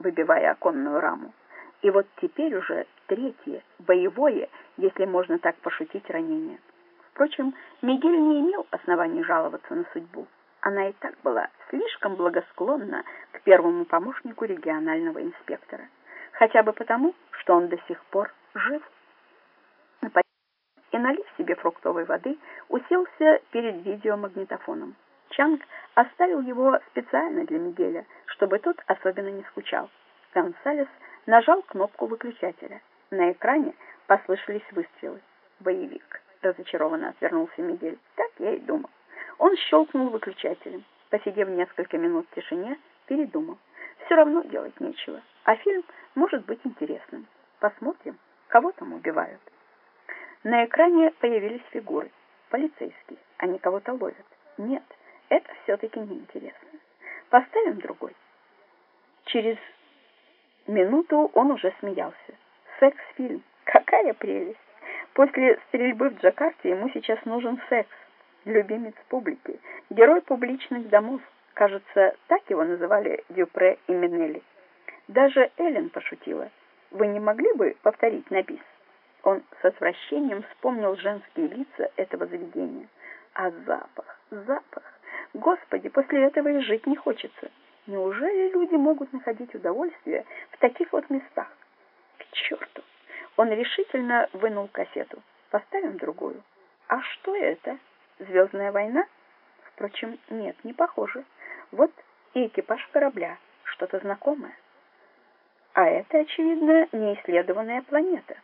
выбивая оконную раму. И вот теперь уже третье, боевое, если можно так пошутить, ранение. Впрочем, Мигель не имел оснований жаловаться на судьбу. Она и так была слишком благосклонна к первому помощнику регионального инспектора. Хотя бы потому, что он до сих пор жив. И, налив себе фруктовой воды, уселся перед видеомагнитофоном. Чанг оставил его специально для Мигеля, чтобы тот особенно не скучал. Гонсалес нажал кнопку выключателя. На экране послышались выстрелы. «Боевик», — разочарованно отвернулся Мигель. «Так я и думал». Он щелкнул выключателем. Посидев несколько минут в тишине, передумал. Все равно делать нечего, а фильм может быть интересным. Посмотрим, кого там убивают. На экране появились фигуры. Полицейские. Они кого-то ловят. Нет, это все-таки неинтересно. Поставим другой. Через минуту он уже смеялся. Секс-фильм. Какая прелесть! После стрельбы в Джакарте ему сейчас нужен секс. Любимец публики, герой публичных домов. Кажется, так его называли Дюпре и Минелли. Даже Эллен пошутила. Вы не могли бы повторить на бис? Он с отвращением вспомнил женские лица этого заведения. А запах, запах! Господи, после этого и жить не хочется. Неужели люди могут находить удовольствие в таких вот местах? К черту! Он решительно вынул кассету. Поставим другую. А что это? Звездная война? Впрочем, нет, не похоже. Вот и экипаж корабля. Что-то знакомое. А это, очевидно, неисследованная планета.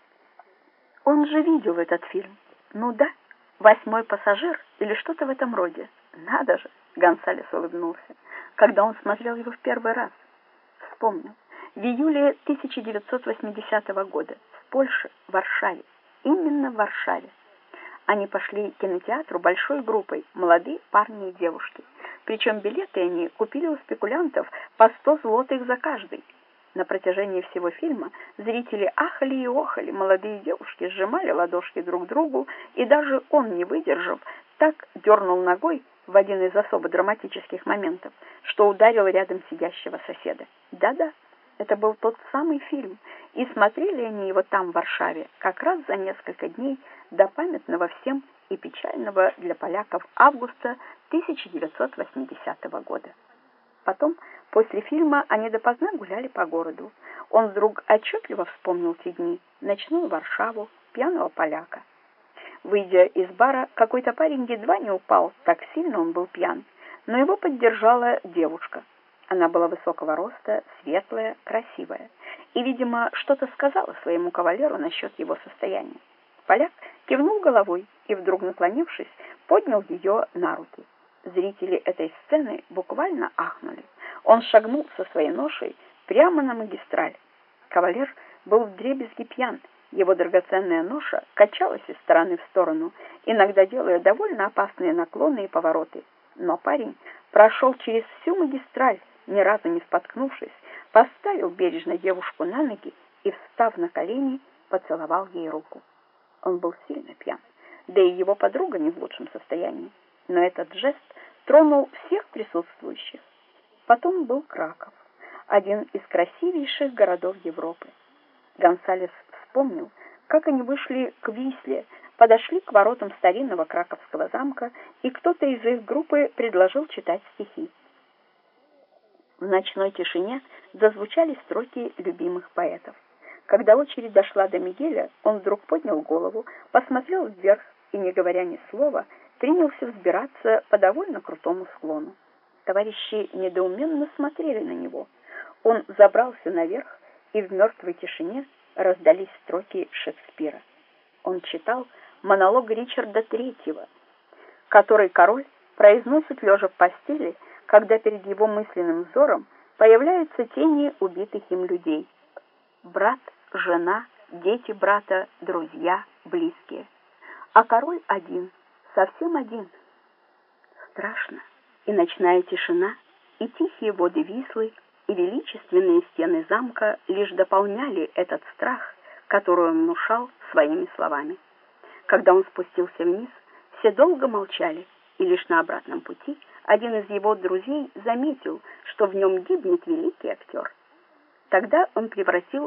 Он же видел этот фильм. Ну да, «Восьмой пассажир» или что-то в этом роде. Надо же, Гонсалес улыбнулся, когда он смотрел его в первый раз. Вспомнил. В июле 1980 года в Польше, в Варшаве. Именно в Варшаве. Они пошли к кинотеатру большой группой, молодые парни и девушки. Причем билеты они купили у спекулянтов по 100 злотых за каждый. На протяжении всего фильма зрители ахали и охали, молодые девушки сжимали ладошки друг другу, и даже он, не выдержав, так дернул ногой в один из особо драматических моментов, что ударил рядом сидящего соседа. Да-да, это был тот самый фильм, и смотрели они его там, в Варшаве, как раз за несколько дней до памятного всем и печального для поляков августа 1980 года. Потом, после фильма, они допоздна гуляли по городу. Он вдруг отчетливо вспомнил те дни, ночную Варшаву, пьяного поляка. Выйдя из бара, какой-то парень едва не упал, так сильно он был пьян, но его поддержала девушка. Она была высокого роста, светлая, красивая, и, видимо, что-то сказала своему кавалеру насчет его состояния. Поляк кивнул головой и, вдруг наклонившись, поднял ее на руки. Зрители этой сцены буквально ахнули. Он шагнул со своей ношей прямо на магистраль. Кавалер был вдребезги пьян. Его драгоценная ноша качалась из стороны в сторону, иногда делая довольно опасные наклоны и повороты. Но парень прошел через всю магистраль, ни разу не споткнувшись, поставил бережно девушку на ноги и, встав на колени, поцеловал ей руку. Он был сильно пьян, да и его подруга не в лучшем состоянии но этот жест тронул всех присутствующих. Потом был Краков, один из красивейших городов Европы. Гонсалес вспомнил, как они вышли к Висле, подошли к воротам старинного краковского замка, и кто-то из их группы предложил читать стихи. В ночной тишине зазвучали строки любимых поэтов. Когда очередь дошла до Мигеля, он вдруг поднял голову, посмотрел вверх и, не говоря ни слова, принялся взбираться по довольно крутому склону. Товарищи недоуменно смотрели на него. Он забрался наверх, и в мертвой тишине раздались строки Шекспира. Он читал монолог Ричарда Третьего, который король произносит лежа в постели, когда перед его мысленным взором появляются тени убитых им людей. Брат, жена, дети брата, друзья, близкие. А король один — совсем один. Страшно, и ночная тишина, и тихие воды Вислы, и величественные стены замка лишь дополняли этот страх, который он внушал своими словами. Когда он спустился вниз, все долго молчали, и лишь на обратном пути один из его друзей заметил, что в нем гибнет великий актер. Тогда он превратил